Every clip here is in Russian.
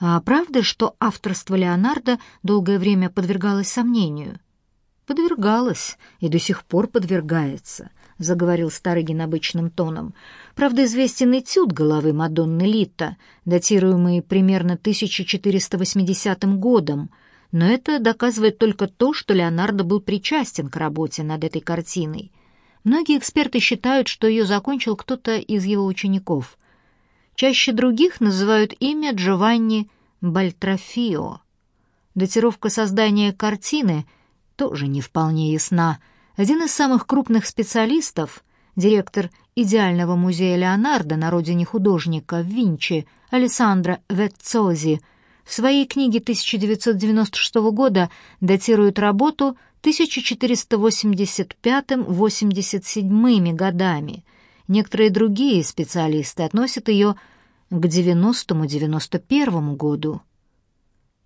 А правда, что авторство Леонардо долгое время подвергалось сомнению? Подвергалось и до сих пор подвергается, заговорил Старыгин обычным тоном. Правда, известен этюд головы Мадонны Лита, датируемый примерно 1480 годом, но это доказывает только то, что Леонардо был причастен к работе над этой картиной. Многие эксперты считают, что ее закончил кто-то из его учеников — Чаще других называют имя Джованни Бальтрофио. Датировка создания картины тоже не вполне ясна. Один из самых крупных специалистов, директор идеального музея Леонардо на родине художника Винчи, Алессандро Ветцози, в своей книге 1996 года датирует работу 1485-87 годами – Некоторые другие специалисты относят ее к 90-91 году.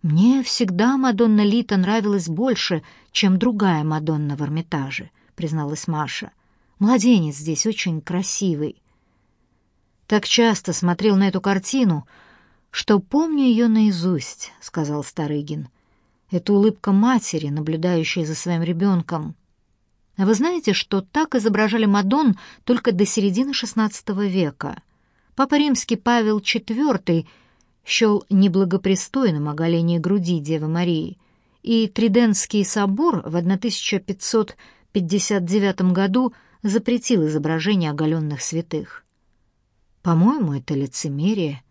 «Мне всегда Мадонна Лита нравилась больше, чем другая Мадонна в Эрмитаже», — призналась Маша. «Младенец здесь очень красивый». «Так часто смотрел на эту картину, что помню ее наизусть», — сказал Старыгин. «Это улыбка матери, наблюдающей за своим ребенком. А вы знаете, что так изображали Мадон только до середины XVI века? Папа Римский Павел IV счел неблагопристойным оголение груди Девы Марии, и Триденский собор в 1559 году запретил изображение оголенных святых. По-моему, это лицемерие.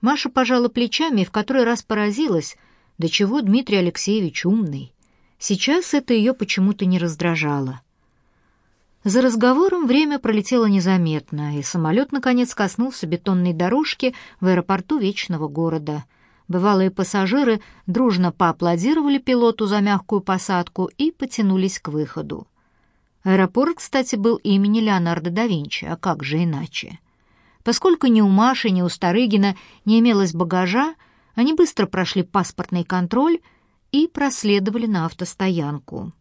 Маша пожала плечами и в который раз поразилась, до чего Дмитрий Алексеевич умный. Сейчас это ее почему-то не раздражало. За разговором время пролетело незаметно, и самолет, наконец, коснулся бетонной дорожки в аэропорту Вечного города. Бывалые пассажиры дружно поаплодировали пилоту за мягкую посадку и потянулись к выходу. Аэропорт, кстати, был имени Леонардо да Винчи, а как же иначе? Поскольку ни у Маши, ни у Старыгина не имелось багажа, они быстро прошли паспортный контроль и проследовали на автостоянку.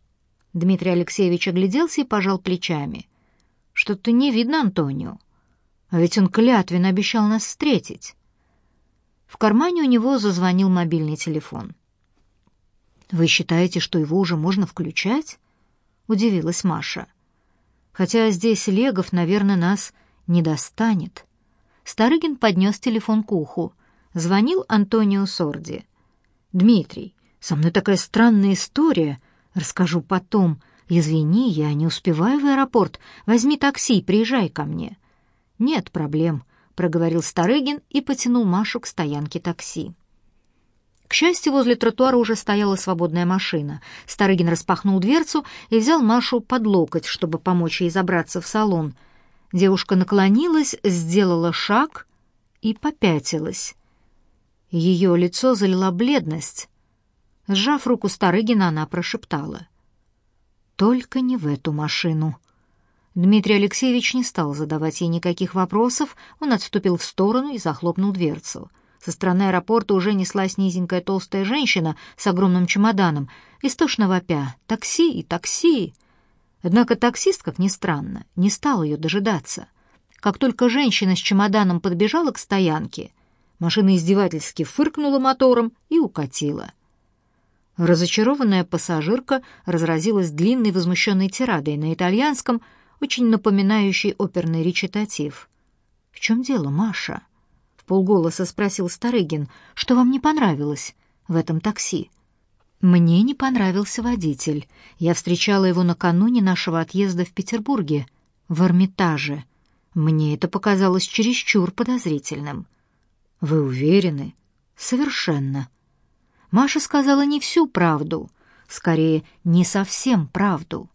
Дмитрий Алексеевич огляделся и пожал плечами. «Что-то не видно Антонио. А ведь он клятвенно обещал нас встретить». В кармане у него зазвонил мобильный телефон. «Вы считаете, что его уже можно включать?» — удивилась Маша. «Хотя здесь Легов, наверное, нас не достанет». Старыгин поднес телефон к уху. Звонил Антонио Сорди. «Дмитрий, со мной такая странная история», Расскажу потом. Извини, я не успеваю в аэропорт. Возьми такси, приезжай ко мне. Нет проблем, проговорил Старыгин и потянул Машу к стоянке такси. К счастью, возле тротуара уже стояла свободная машина. Старыгин распахнул дверцу и взял Машу под локоть, чтобы помочь ей забраться в салон. Девушка наклонилась, сделала шаг и попятилась. Ее лицо залила бледность. Сжав руку Старыгина, она прошептала. «Только не в эту машину». Дмитрий Алексеевич не стал задавать ей никаких вопросов, он отступил в сторону и захлопнул дверцу. Со стороны аэропорта уже неслась низенькая толстая женщина с огромным чемоданом, истошно вопя «Такси! и Такси!». Однако таксист, как ни странно, не стал ее дожидаться. Как только женщина с чемоданом подбежала к стоянке, машина издевательски фыркнула мотором и укатила. Разочарованная пассажирка разразилась длинной возмущенной тирадой на итальянском, очень напоминающей оперный речитатив. «В чем дело, Маша?» — в полголоса спросил Старыгин. «Что вам не понравилось в этом такси?» «Мне не понравился водитель. Я встречала его накануне нашего отъезда в Петербурге, в Эрмитаже. Мне это показалось чересчур подозрительным». «Вы уверены?» «Совершенно». Маша сказала не всю правду, скорее, не совсем правду.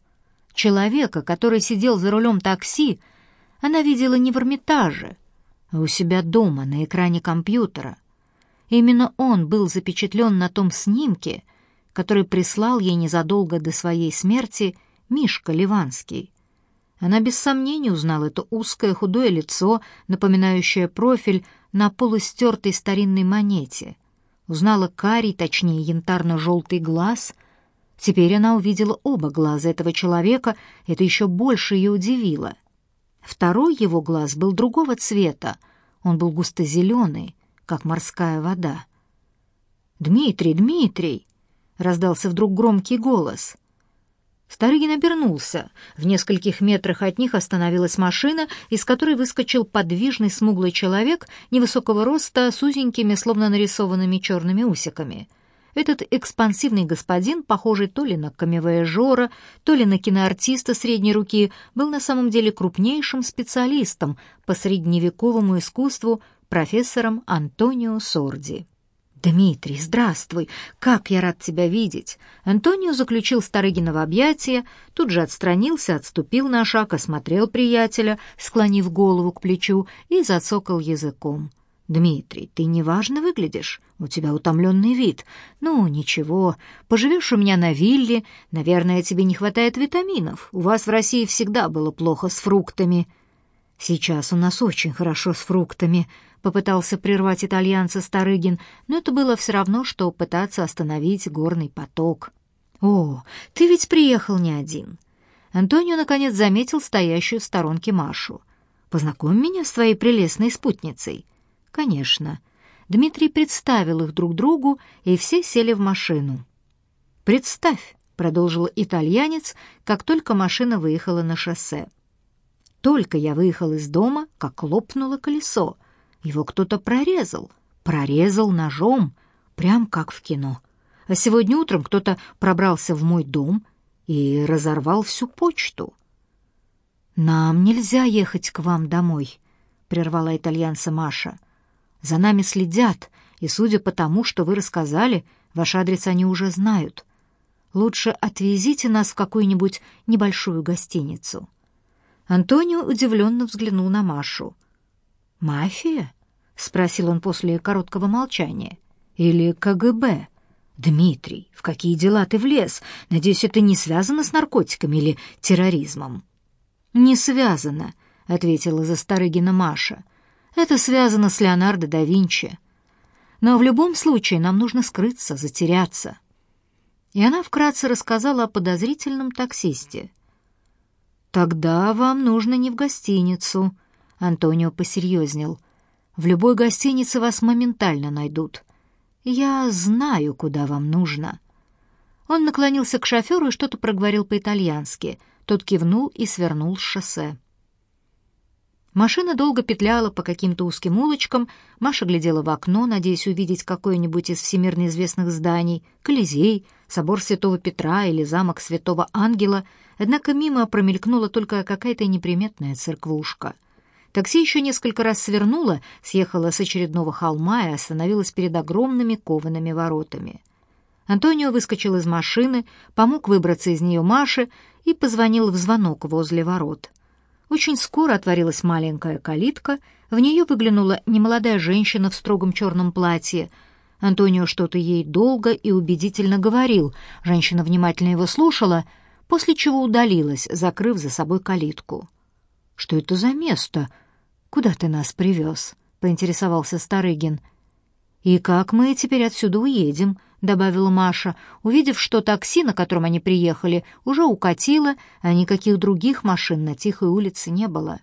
Человека, который сидел за рулем такси, она видела не в Эрмитаже, а у себя дома на экране компьютера. Именно он был запечатлен на том снимке, который прислал ей незадолго до своей смерти Мишка Ливанский. Она без сомнения узнала это узкое худое лицо, напоминающее профиль на полустертой старинной монете — Узнала карий, точнее, янтарно-желтый глаз. Теперь она увидела оба глаза этого человека, это еще больше ее удивило. Второй его глаз был другого цвета, он был густо-зеленый, как морская вода. «Дмитрий, Дмитрий!» — раздался вдруг громкий голос. Старыгин обернулся. В нескольких метрах от них остановилась машина, из которой выскочил подвижный смуглый человек невысокого роста с узенькими, словно нарисованными черными усиками. Этот экспансивный господин, похожий то ли на камевояжера, то ли на киноартиста средней руки, был на самом деле крупнейшим специалистом по средневековому искусству профессором Антонио Сорди. «Дмитрий, здравствуй! Как я рад тебя видеть!» Антонио заключил Старыгина в объятия, тут же отстранился, отступил на шаг, осмотрел приятеля, склонив голову к плечу и зацокал языком. «Дмитрий, ты неважно выглядишь, у тебя утомленный вид. Ну, ничего, поживешь у меня на вилле, наверное, тебе не хватает витаминов. У вас в России всегда было плохо с фруктами». «Сейчас у нас очень хорошо с фруктами», попытался прервать итальянца Старыгин, но это было все равно, что пытаться остановить горный поток. «О, ты ведь приехал не один!» Антонио, наконец, заметил стоящую в сторонке Машу. «Познакомь меня с твоей прелестной спутницей». «Конечно». Дмитрий представил их друг другу, и все сели в машину. «Представь», — продолжил итальянец, как только машина выехала на шоссе. «Только я выехал из дома, как лопнуло колесо. Его кто-то прорезал, прорезал ножом, прям как в кино. А сегодня утром кто-то пробрался в мой дом и разорвал всю почту. «Нам нельзя ехать к вам домой», — прервала итальянца Маша. «За нами следят, и, судя по тому, что вы рассказали, ваш адрес они уже знают. Лучше отвезите нас в какую-нибудь небольшую гостиницу». Антонио удивленно взглянул на Машу. «Мафия?» — спросил он после короткого молчания. «Или КГБ?» «Дмитрий, в какие дела ты влез? Надеюсь, это не связано с наркотиками или терроризмом?» «Не связано», — ответила за Старыгина Маша. «Это связано с Леонардо да Винчи. Но в любом случае нам нужно скрыться, затеряться». И она вкратце рассказала о подозрительном таксисте. «Тогда вам нужно не в гостиницу», Антонио посерьезнел. «В любой гостинице вас моментально найдут. Я знаю, куда вам нужно». Он наклонился к шоферу и что-то проговорил по-итальянски. Тот кивнул и свернул с шоссе. Машина долго петляла по каким-то узким улочкам, Маша глядела в окно, надеясь увидеть какое-нибудь из всемирно известных зданий, Колизей, собор Святого Петра или замок Святого Ангела, однако мимо промелькнула только какая-то неприметная церквушка. Такси еще несколько раз свернуло, съехало с очередного холма и остановилось перед огромными коваными воротами. Антонио выскочил из машины, помог выбраться из нее Маше и позвонил в звонок возле ворот. Очень скоро отворилась маленькая калитка, в нее выглянула немолодая женщина в строгом черном платье. Антонио что-то ей долго и убедительно говорил, женщина внимательно его слушала, после чего удалилась, закрыв за собой калитку. «Что это за место?» «Куда ты нас привез?» — поинтересовался Старыгин. «И как мы теперь отсюда уедем?» — добавила Маша, увидев, что такси, на котором они приехали, уже укатило, а никаких других машин на тихой улице не было.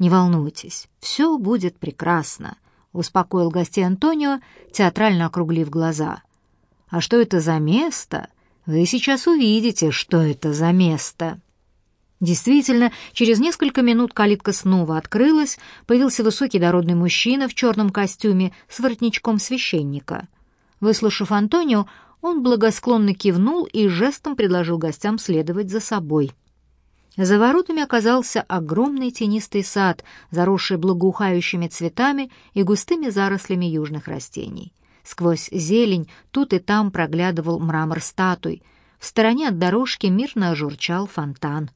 «Не волнуйтесь, все будет прекрасно», — успокоил гостей Антонио, театрально округлив глаза. «А что это за место? Вы сейчас увидите, что это за место». Действительно, через несколько минут калитка снова открылась, появился высокий дородный мужчина в черном костюме с воротничком священника. Выслушав Антонио, он благосклонно кивнул и жестом предложил гостям следовать за собой. За воротами оказался огромный тенистый сад, заросший благоухающими цветами и густыми зарослями южных растений. Сквозь зелень тут и там проглядывал мрамор статуй. В стороне от дорожки мирно журчал фонтан.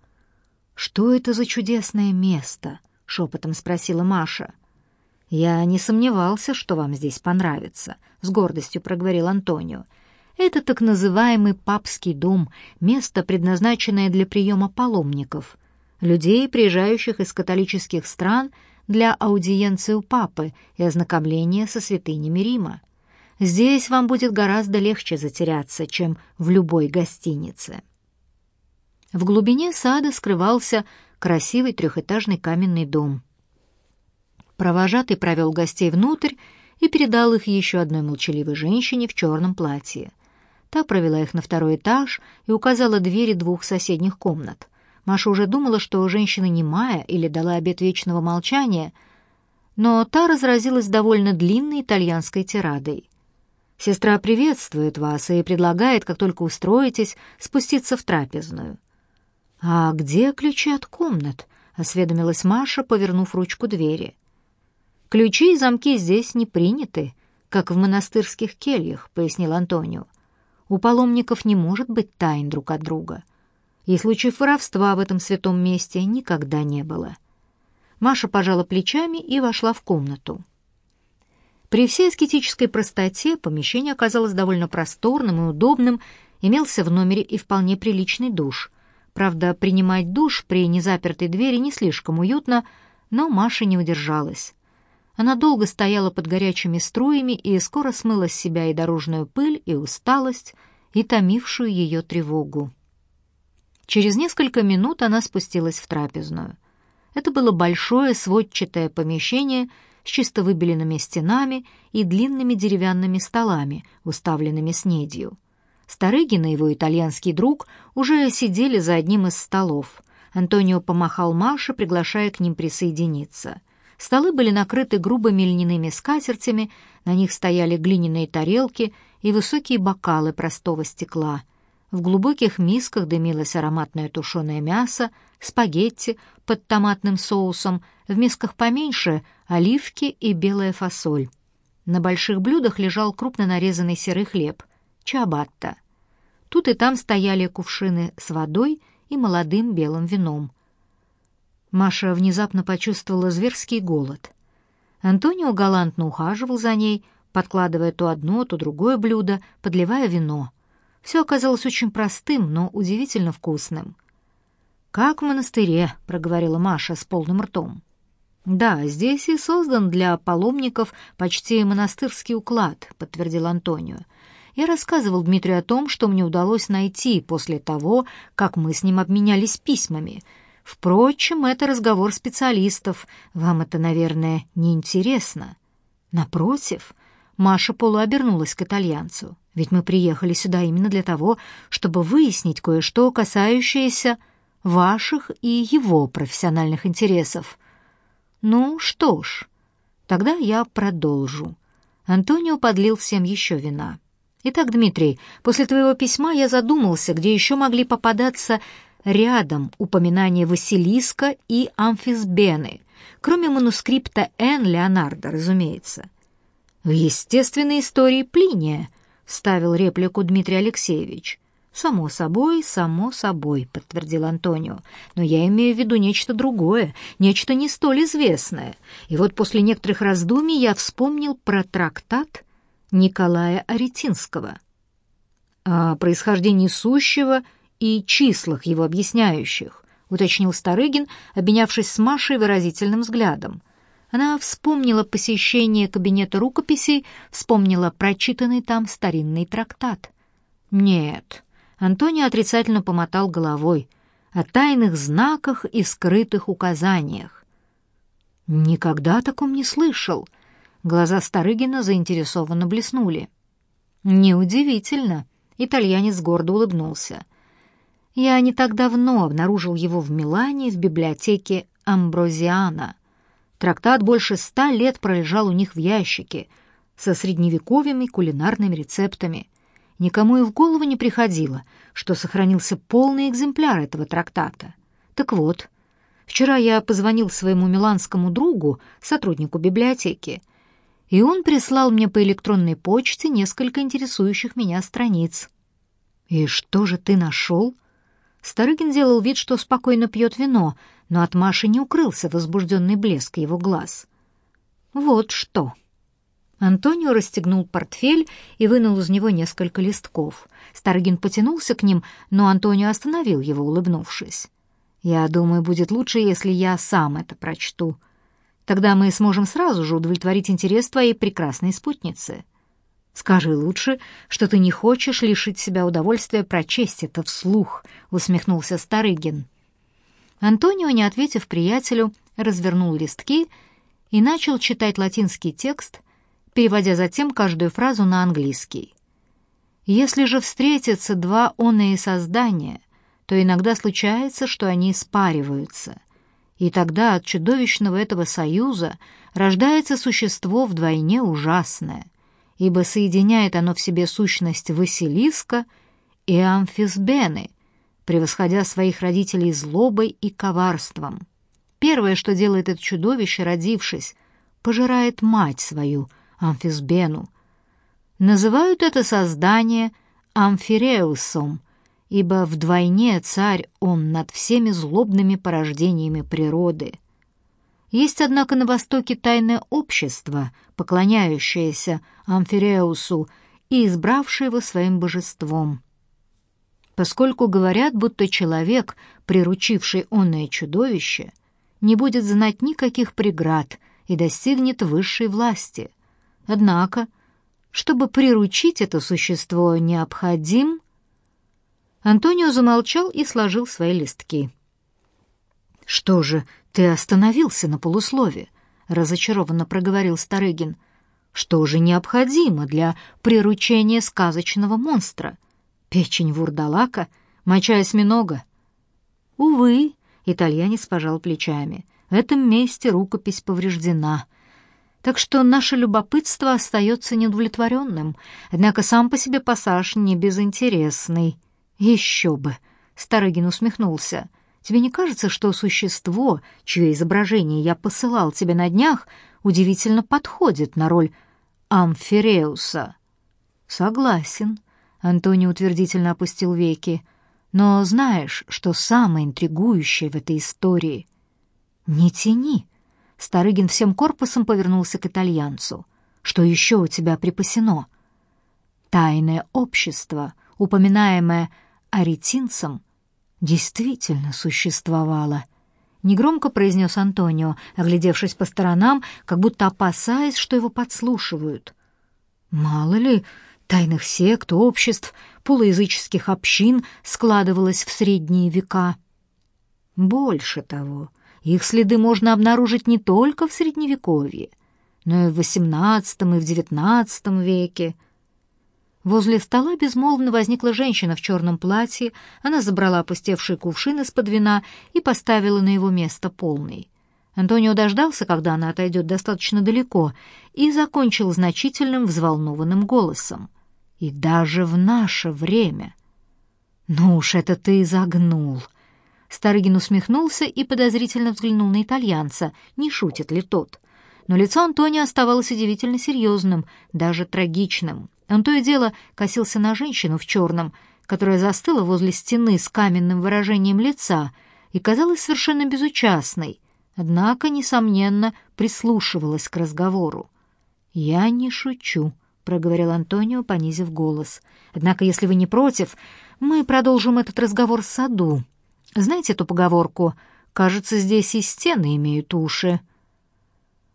«Что это за чудесное место?» — шепотом спросила Маша. «Я не сомневался, что вам здесь понравится», — с гордостью проговорил Антонио. «Это так называемый папский дом, место, предназначенное для приема паломников, людей, приезжающих из католических стран для аудиенции у папы и ознакомления со святынями Рима. Здесь вам будет гораздо легче затеряться, чем в любой гостинице». В глубине сада скрывался красивый трехэтажный каменный дом. Провожатый провел гостей внутрь и передал их еще одной молчаливой женщине в черном платье. Та провела их на второй этаж и указала двери двух соседних комнат. Маша уже думала, что женщина немая или дала обет вечного молчания, но та разразилась довольно длинной итальянской тирадой. «Сестра приветствует вас и предлагает, как только устроитесь, спуститься в трапезную». «А где ключи от комнат?» — осведомилась Маша, повернув ручку двери. «Ключи и замки здесь не приняты, как в монастырских кельях», — пояснил Антонио. «У паломников не может быть тайн друг от друга. И случаев воровства в этом святом месте никогда не было». Маша пожала плечами и вошла в комнату. При всей аскетической простоте помещение оказалось довольно просторным и удобным, имелся в номере и вполне приличный душ. Правда, принимать душ при незапертой двери не слишком уютно, но Маша не удержалась. Она долго стояла под горячими струями и скоро смыла с себя и дорожную пыль, и усталость, и томившую ее тревогу. Через несколько минут она спустилась в трапезную. Это было большое сводчатое помещение с чисто выбеленными стенами и длинными деревянными столами, уставленными снедью. Старыгин и его итальянский друг уже сидели за одним из столов. Антонио помахал Маше, приглашая к ним присоединиться. Столы были накрыты грубыми льняными скатертями, на них стояли глиняные тарелки и высокие бокалы простого стекла. В глубоких мисках дымилось ароматное тушеное мясо, спагетти под томатным соусом, в мисках поменьше — оливки и белая фасоль. На больших блюдах лежал крупно нарезанный серый хлеб — чабатта. Тут и там стояли кувшины с водой и молодым белым вином — Маша внезапно почувствовала зверский голод. Антонио галантно ухаживал за ней, подкладывая то одно, то другое блюдо, подливая вино. Все оказалось очень простым, но удивительно вкусным. «Как в монастыре», — проговорила Маша с полным ртом. «Да, здесь и создан для паломников почти монастырский уклад», — подтвердил Антонио. «Я рассказывал Дмитрию о том, что мне удалось найти после того, как мы с ним обменялись письмами — Впрочем, это разговор специалистов. Вам это, наверное, не интересно. Напротив, Маша полуобернулась к итальянцу. Ведь мы приехали сюда именно для того, чтобы выяснить кое-что, касающееся ваших и его профессиональных интересов. Ну что ж, тогда я продолжу. Антонио подлил всем еще вина. Итак, Дмитрий, после твоего письма я задумался, где еще могли попадаться рядом упоминание Василиска и Амфисбены, кроме манускрипта Н. Леонардо, разумеется. «В естественной истории Плиния», — вставил реплику Дмитрий Алексеевич. «Само собой, само собой», — подтвердил Антонио. «Но я имею в виду нечто другое, нечто не столь известное. И вот после некоторых раздумий я вспомнил про трактат Николая Аретинского. О происхождении сущего — и числах его объясняющих», — уточнил Старыгин, обменявшись с Машей выразительным взглядом. Она вспомнила посещение кабинета рукописей, вспомнила прочитанный там старинный трактат. «Нет», — Антоний отрицательно помотал головой, «о тайных знаках и скрытых указаниях». «Никогда о таком не слышал», — глаза Старыгина заинтересованно блеснули. «Неудивительно», — итальянец гордо улыбнулся. Я не так давно обнаружил его в Милане в библиотеке Амброзиана. Трактат больше ста лет пролежал у них в ящике со средневековыми кулинарными рецептами. Никому и в голову не приходило, что сохранился полный экземпляр этого трактата. Так вот, вчера я позвонил своему миланскому другу, сотруднику библиотеки, и он прислал мне по электронной почте несколько интересующих меня страниц. «И что же ты нашел?» Старыгин делал вид, что спокойно пьет вино, но от Маши не укрылся возбужденный блеск его глаз. «Вот что!» Антонио расстегнул портфель и вынул из него несколько листков. Старыгин потянулся к ним, но Антонио остановил его, улыбнувшись. «Я думаю, будет лучше, если я сам это прочту. Тогда мы сможем сразу же удовлетворить интерес твоей прекрасной спутницы». Скажи лучше, что ты не хочешь лишить себя удовольствия прочесть это вслух, усмехнулся Старыгин. Антонио, не ответив приятелю, развернул листки и начал читать латинский текст, переводя затем каждую фразу на английский. Если же встретятся два оные создания, то иногда случается, что они спариваются, и тогда от чудовищного этого союза рождается существо вдвойне ужасное, ибо соединяет оно в себе сущность Василиска и Амфисбены, превосходя своих родителей злобой и коварством. Первое, что делает это чудовище, родившись, пожирает мать свою, Амфисбену. Называют это создание Амфиреусом, ибо вдвойне царь он над всеми злобными порождениями природы. Есть, однако, на Востоке тайное общество, поклоняющееся Амфиреусу и избравшее его своим божеством. Поскольку говорят, будто человек, приручивший онное чудовище, не будет знать никаких преград и достигнет высшей власти. Однако, чтобы приручить это существо, необходим... Антонио замолчал и сложил свои листки. «Что же, ты остановился на полуслове?» — разочарованно проговорил Старыгин. «Что же необходимо для приручения сказочного монстра? Печень вурдалака? Моча осьминога?» «Увы», — итальянец пожал плечами, — «в этом месте рукопись повреждена» так что наше любопытство остается неудовлетворенным. Однако сам по себе пассаж не безинтересный. Еще бы! Старыгин усмехнулся. Тебе не кажется, что существо, чье изображение я посылал тебе на днях, удивительно подходит на роль Амфиреуса? Согласен. Антони утвердительно опустил веки. Но знаешь, что самое интригующее в этой истории? Не тяни. Старыгин всем корпусом повернулся к итальянцу. Что еще у тебя припасено? Тайное общество, упоминаемое аретинцем, действительно существовало. Негромко произнес Антонио, оглядевшись по сторонам, как будто опасаясь, что его подслушивают. Мало ли, тайных сект, обществ, полуязыческих общин складывалось в средние века. Больше того, их следы можно обнаружить не только в Средневековье, но и в XVIII и в XIX веке — Возле стола безмолвно возникла женщина в черном платье. Она забрала опустевший кувшин из-под вина и поставила на его место полный. Антонио дождался, когда она отойдет достаточно далеко, и закончил значительным взволнованным голосом. «И даже в наше время!» «Ну уж это ты загнул!» Старыгин усмехнулся и подозрительно взглянул на итальянца, не шутит ли тот. Но лицо Антонио оставалось удивительно серьезным, даже трагичным. Он то и дело косился на женщину в черном, которая застыла возле стены с каменным выражением лица и казалась совершенно безучастной, однако, несомненно, прислушивалась к разговору. «Я не шучу», — проговорил Антонио, понизив голос. «Однако, если вы не против, мы продолжим этот разговор в саду. Знаете эту поговорку? Кажется, здесь и стены имеют уши».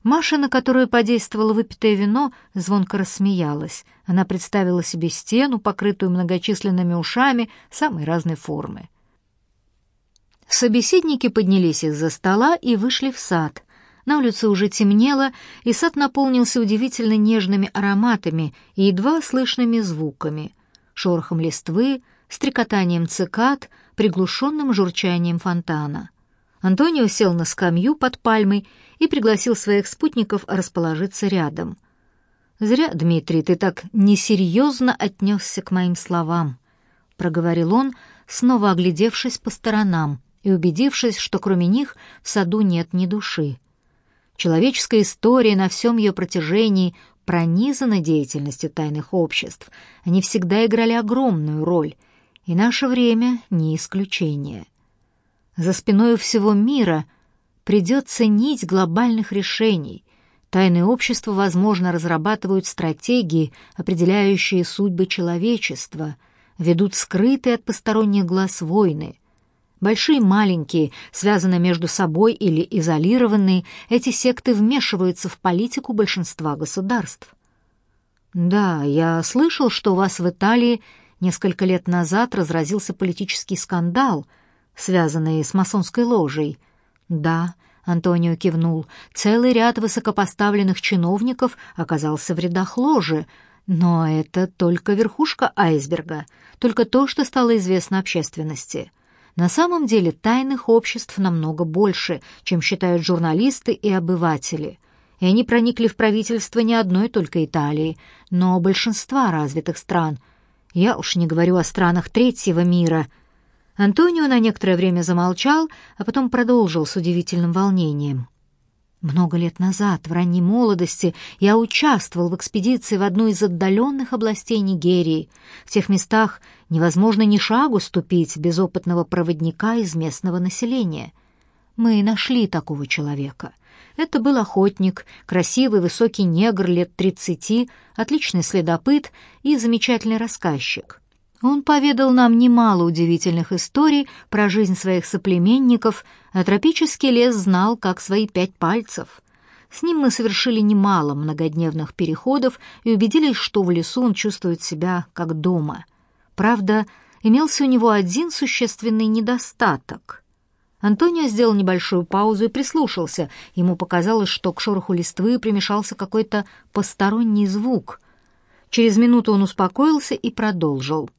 Маша, на которую подействовало выпитое вино, звонко рассмеялась. Она представила себе стену, покрытую многочисленными ушами самой разной формы. Собеседники поднялись из-за стола и вышли в сад. На улице уже темнело, и сад наполнился удивительно нежными ароматами и едва слышными звуками — шорохом листвы, стрекотанием цикад, приглушенным журчанием фонтана. Антонио сел на скамью под пальмой и пригласил своих спутников расположиться рядом. «Зря, Дмитрий, ты так несерьезно отнесся к моим словам», — проговорил он, снова оглядевшись по сторонам и убедившись, что кроме них в саду нет ни души. Человеческая история на всем ее протяжении пронизана деятельностью тайных обществ. Они всегда играли огромную роль, и наше время не исключение. За спиной всего мира придется нить глобальных решений. Тайные общества, возможно, разрабатывают стратегии, определяющие судьбы человечества, ведут скрытые от посторонних глаз войны. Большие и маленькие, связанные между собой или изолированные, эти секты вмешиваются в политику большинства государств. Да, я слышал, что у вас в Италии несколько лет назад разразился политический скандал, связанный с масонской ложей — да, Антонио кивнул. Целый ряд высокопоставленных чиновников оказался в рядах ложи, но это только верхушка айсберга, только то, что стало известно общественности. На самом деле тайных обществ намного больше, чем считают журналисты и обыватели. И они проникли в правительство не одной только Италии, но большинства развитых стран. Я уж не говорю о странах третьего мира. Антонио на некоторое время замолчал, а потом продолжил с удивительным волнением. Много лет назад, в ранней молодости, я участвовал в экспедиции в одну из отдаленных областей Нигерии. В тех местах невозможно ни шагу ступить без опытного проводника из местного населения. Мы нашли такого человека. Это был охотник, красивый высокий негр лет тридцати, отличный следопыт и замечательный рассказчик. Он поведал нам немало удивительных историй про жизнь своих соплеменников, а тропический лес знал, как свои пять пальцев. С ним мы совершили немало многодневных переходов и убедились, что в лесу он чувствует себя как дома. Правда, имелся у него один существенный недостаток. Антонио сделал небольшую паузу и прислушался. Ему показалось, что к шороху листвы примешался какой-то посторонний звук. Через минуту он успокоился и продолжил.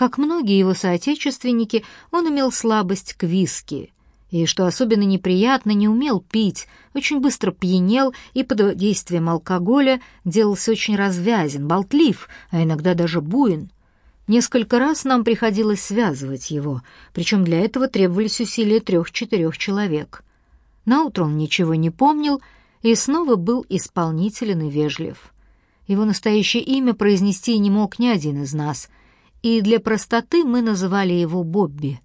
Как многие его соотечественники, он имел слабость к виски. И, что особенно неприятно, не умел пить, очень быстро пьянел и под действием алкоголя делался очень развязен, болтлив, а иногда даже буин. Несколько раз нам приходилось связывать его, причем для этого требовались усилия трех-четырех человек. Наутро он ничего не помнил и снова был исполнителен и вежлив. Его настоящее имя произнести не мог ни один из нас — и для простоты мы называли его Бобби.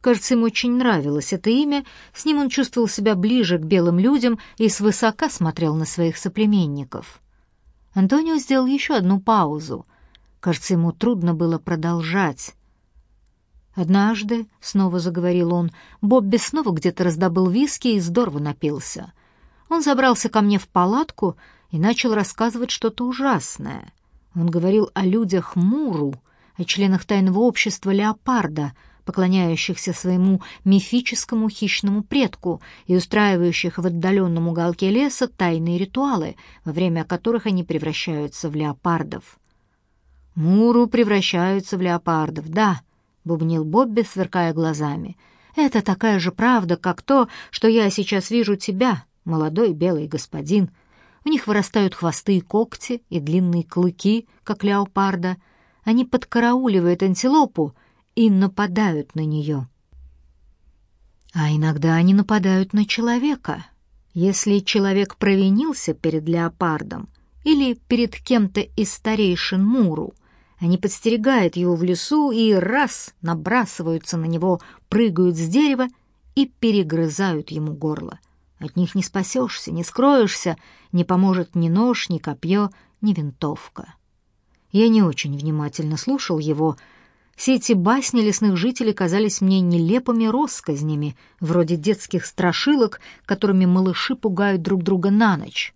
Кажется, ему очень нравилось это имя, с ним он чувствовал себя ближе к белым людям и свысока смотрел на своих соплеменников. Антонио сделал еще одну паузу. Кажется, ему трудно было продолжать. Однажды, — снова заговорил он, — Бобби снова где-то раздобыл виски и здорово напился. Он забрался ко мне в палатку и начал рассказывать что-то ужасное. Он говорил о людях Муру, о членах тайного общества леопарда, поклоняющихся своему мифическому хищному предку и устраивающих в отдаленном уголке леса тайные ритуалы, во время которых они превращаются в леопардов. «Муру превращаются в леопардов, да», — бубнил Бобби, сверкая глазами. «Это такая же правда, как то, что я сейчас вижу тебя, молодой белый господин. У них вырастают хвосты и когти, и длинные клыки, как леопарда — они подкарауливают антилопу и нападают на нее. А иногда они нападают на человека. Если человек провинился перед леопардом или перед кем-то из старейшин Муру, они подстерегают его в лесу и раз набрасываются на него, прыгают с дерева и перегрызают ему горло. От них не спасешься, не скроешься, не поможет ни нож, ни копье, ни винтовка. Я не очень внимательно слушал его. Все эти басни лесных жителей казались мне нелепыми россказнями, вроде детских страшилок, которыми малыши пугают друг друга на ночь.